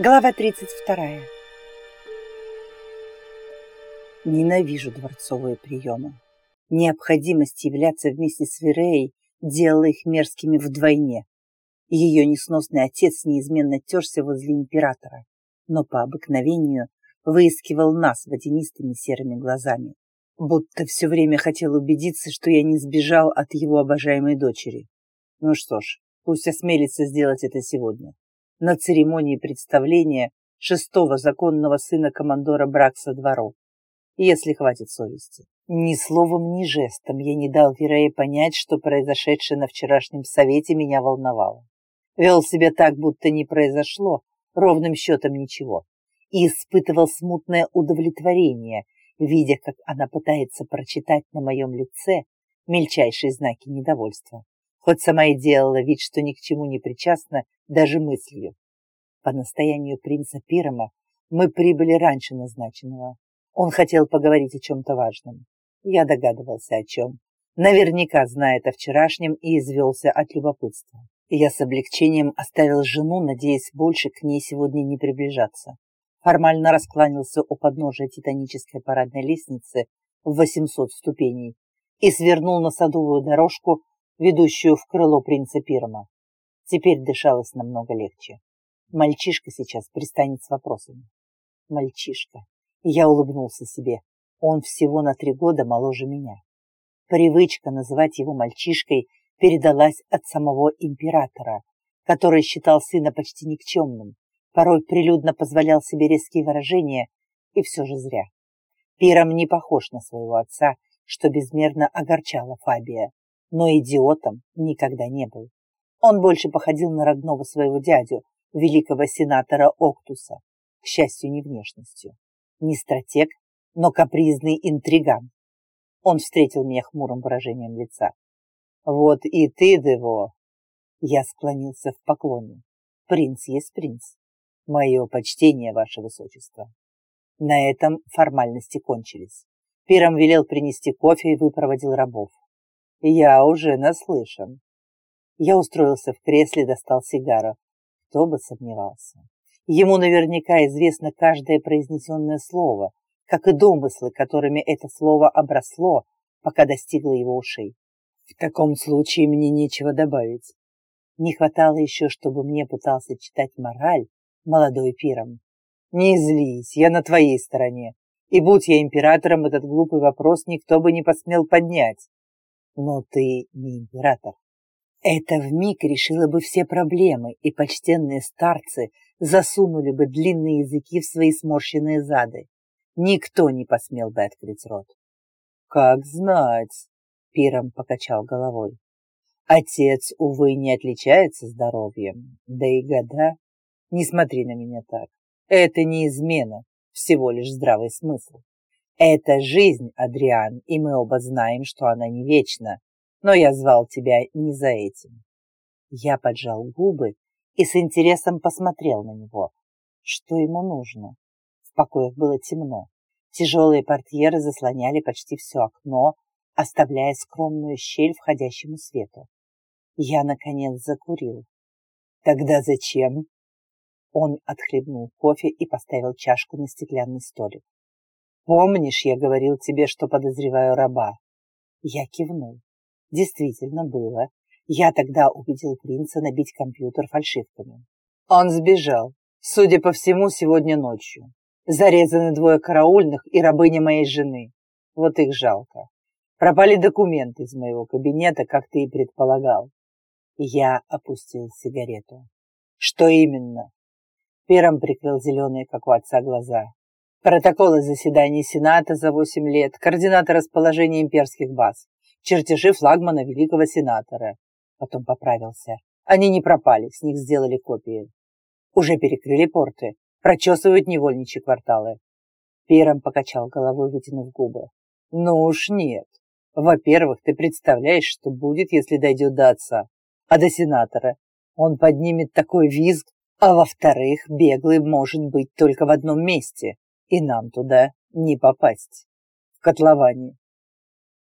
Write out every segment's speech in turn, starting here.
Глава 32. Ненавижу дворцовые приемы. Необходимость являться вместе с Вереей делала их мерзкими вдвойне. Ее несносный отец неизменно терся возле императора, но по обыкновению выискивал нас водянистыми серыми глазами, будто все время хотел убедиться, что я не сбежал от его обожаемой дочери. Ну что ж, пусть осмелится сделать это сегодня на церемонии представления шестого законного сына командора Бракса двору, если хватит совести. Ни словом, ни жестом я не дал Верее понять, что произошедшее на вчерашнем совете меня волновало. Вел себя так, будто не произошло, ровным счетом ничего, и испытывал смутное удовлетворение, видя, как она пытается прочитать на моем лице мельчайшие знаки недовольства хоть сама и делала вид, что ни к чему не причастна даже мыслью. По настоянию принца Пирома мы прибыли раньше назначенного. Он хотел поговорить о чем-то важном. Я догадывался о чем. Наверняка знает о вчерашнем и извелся от любопытства. Я с облегчением оставил жену, надеясь больше к ней сегодня не приближаться. Формально раскланялся у подножия титанической парадной лестницы в 800 ступеней и свернул на садовую дорожку, ведущую в крыло принца Пирма. Теперь дышалось намного легче. Мальчишка сейчас пристанет с вопросами. Мальчишка. Я улыбнулся себе. Он всего на три года моложе меня. Привычка называть его мальчишкой передалась от самого императора, который считал сына почти никчемным, порой прилюдно позволял себе резкие выражения, и все же зря. Пиром не похож на своего отца, что безмерно огорчало Фабия но идиотом никогда не был. Он больше походил на родного своего дядю, великого сенатора Октуса, к счастью, не внешностью. Не стратег, но капризный интриган. Он встретил меня хмурым выражением лица. «Вот и ты, Дево!» Я склонился в поклоне. «Принц есть принц. Мое почтение, ваше высочество». На этом формальности кончились. Пиром велел принести кофе и выпроводил рабов. Я уже наслышан. Я устроился в кресле, достал сигару. Кто бы сомневался. Ему наверняка известно каждое произнесенное слово, как и домыслы, которыми это слово обросло, пока достигло его ушей. В таком случае мне нечего добавить. Не хватало еще, чтобы мне пытался читать мораль молодой пиром. Не злись, я на твоей стороне. И будь я императором, этот глупый вопрос никто бы не посмел поднять. Но ты не император. Это вмиг решило бы все проблемы, и почтенные старцы засунули бы длинные языки в свои сморщенные зады. Никто не посмел бы открыть рот. «Как знать», — Пиром покачал головой. «Отец, увы, не отличается здоровьем, да и года. Не смотри на меня так. Это не измена, всего лишь здравый смысл. Это жизнь, Адриан, и мы оба знаем, что она не вечна. Но я звал тебя не за этим. Я поджал губы и с интересом посмотрел на него. Что ему нужно? В покоях было темно. Тяжелые портьеры заслоняли почти все окно, оставляя скромную щель входящему свету. Я, наконец, закурил. Тогда зачем? Он отхлебнул кофе и поставил чашку на стеклянный столик. Помнишь, я говорил тебе, что подозреваю раба? Я кивнул. Действительно было. Я тогда убедил принца набить компьютер фальшивками. Он сбежал. Судя по всему, сегодня ночью. Зарезаны двое караульных и рабыня моей жены. Вот их жалко. Пропали документы из моего кабинета, как ты и предполагал. Я опустил сигарету. Что именно? Первым прикрыл зеленые, как у отца, глаза. Протоколы заседаний Сената за 8 лет, координаты расположения имперских баз, чертежи флагмана великого сенатора. Потом поправился. Они не пропали, с них сделали копии. Уже перекрыли порты, прочесывают невольничьи кварталы. Пером покачал головой, вытянув губы. Ну уж нет. Во-первых, ты представляешь, что будет, если дойдет до отца, а до сенатора. Он поднимет такой визг, а во-вторых, беглый может быть только в одном месте и нам туда не попасть. В котловане.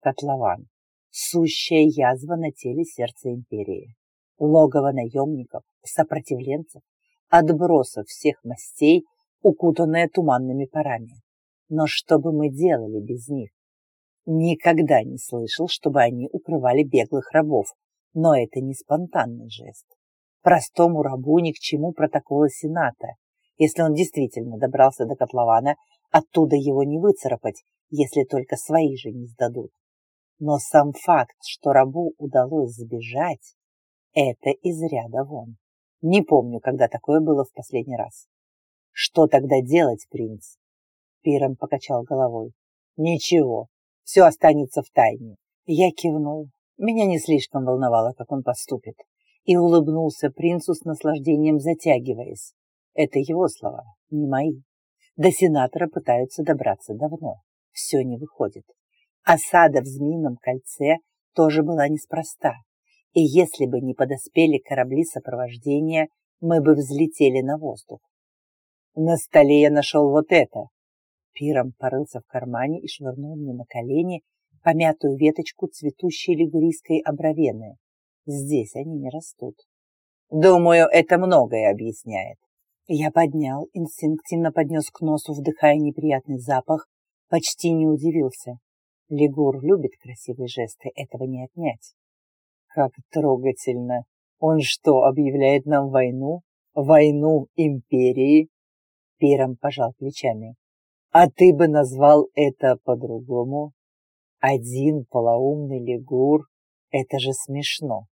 Котлован. Сущая язва на теле сердца империи. Логово наемников, сопротивленцев, отбросов всех мастей, укутанная туманными парами. Но что бы мы делали без них? Никогда не слышал, чтобы они укрывали беглых рабов, но это не спонтанный жест. Простому рабу ни к чему протокола Сената. Если он действительно добрался до котлована, оттуда его не выцарапать, если только свои же не сдадут. Но сам факт, что рабу удалось сбежать, это из ряда вон. Не помню, когда такое было в последний раз. Что тогда делать, принц? Пиром покачал головой. Ничего, все останется в тайне. Я кивнул. Меня не слишком волновало, как он поступит. И улыбнулся принцу с наслаждением, затягиваясь. Это его слова, не мои. До сенатора пытаются добраться давно. Все не выходит. Осада в Змеином кольце тоже была неспроста. И если бы не подоспели корабли сопровождения, мы бы взлетели на воздух. На столе я нашел вот это. Пиром порылся в кармане и швырнул мне на колени помятую веточку цветущей лигурийской абравены. Здесь они не растут. Думаю, это многое объясняет. Я поднял, инстинктивно поднес к носу, вдыхая неприятный запах, почти не удивился. Лигур любит красивые жесты, этого не отнять. Как трогательно! Он что, объявляет нам войну? Войну империи? Пиром пожал плечами. А ты бы назвал это по-другому? Один полоумный лигур — это же смешно.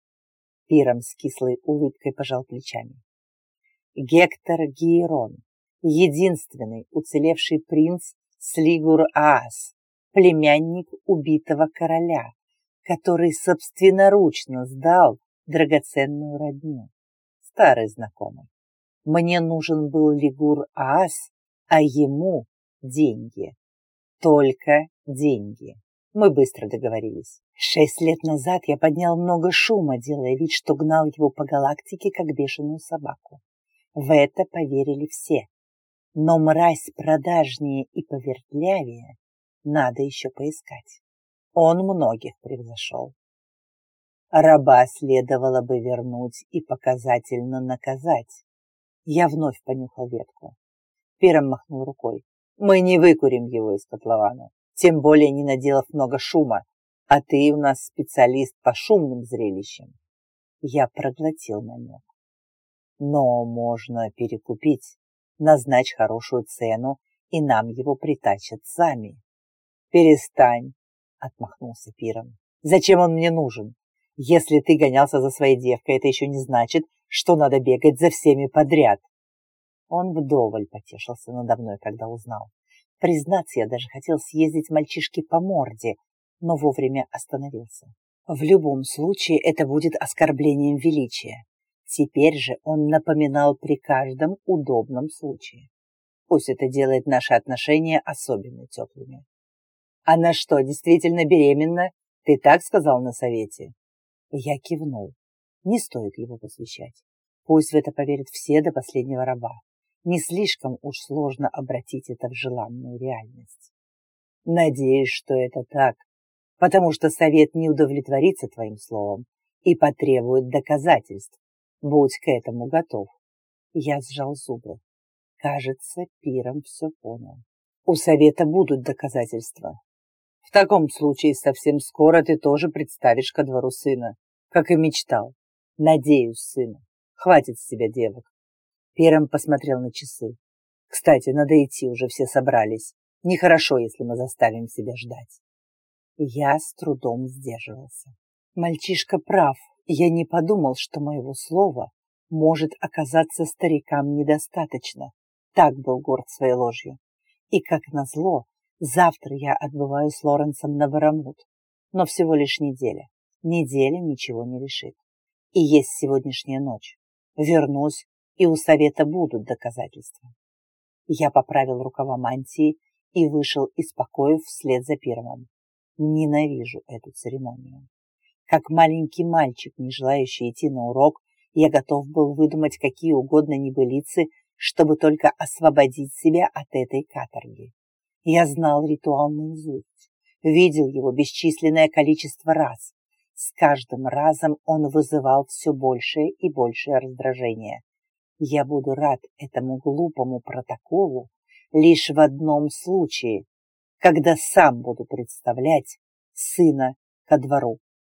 Пиром с кислой улыбкой пожал плечами. Гектор Гиерон, единственный уцелевший принц Слигур-Аас, племянник убитого короля, который собственноручно сдал драгоценную родню. Старый знакомый. Мне нужен был Лигур Аас, а ему деньги. Только деньги. Мы быстро договорились. Шесть лет назад я поднял много шума, делая вид, что гнал его по галактике, как бешеную собаку. В это поверили все. Но мразь продажнее и повертлявее надо еще поискать. Он многих превзошел. Раба следовало бы вернуть и показательно наказать. Я вновь понюхал ветку. Пиром махнул рукой. Мы не выкурим его из котлована, тем более не наделав много шума, а ты у нас специалист по шумным зрелищам. Я проглотил намек. Но можно перекупить, назначь хорошую цену, и нам его притащат сами. «Перестань!» — отмахнулся Пиром. «Зачем он мне нужен? Если ты гонялся за своей девкой, это еще не значит, что надо бегать за всеми подряд». Он вдоволь потешился надо мной, когда узнал. Признаться, я даже хотел съездить мальчишке по морде, но вовремя остановился. В любом случае это будет оскорблением величия. Теперь же он напоминал при каждом удобном случае. Пусть это делает наши отношения особенно теплыми. Она что, действительно беременна? Ты так сказал на совете? Я кивнул. Не стоит его посвящать. Пусть в это поверят все до последнего раба. Не слишком уж сложно обратить это в желанную реальность. Надеюсь, что это так, потому что совет не удовлетворится твоим словом и потребует доказательств. Будь к этому готов. Я сжал зубы. Кажется, Пиром все понял. У совета будут доказательства. В таком случае совсем скоро ты тоже представишь ко двору сына, как и мечтал. Надеюсь, сына. Хватит с тебя девок. Пером посмотрел на часы. Кстати, надо идти, уже все собрались. Нехорошо, если мы заставим себя ждать. Я с трудом сдерживался. Мальчишка прав. Я не подумал, что моего слова может оказаться старикам недостаточно. Так был горд своей ложью. И, как назло, Завтра я отбываю с Лоренсом на Барамут, но всего лишь неделя. Неделя ничего не решит. И есть сегодняшняя ночь. Вернусь, и у совета будут доказательства. Я поправил рукава мантии и вышел из покоев вслед за первым. Ненавижу эту церемонию. Как маленький мальчик, не желающий идти на урок, я готов был выдумать какие угодно небылицы, чтобы только освободить себя от этой каторги. Я знал ритуал наизусть, видел его бесчисленное количество раз. С каждым разом он вызывал все большее и большее раздражение. Я буду рад этому глупому протоколу лишь в одном случае, когда сам буду представлять сына ко двору.